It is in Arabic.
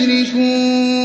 يشركون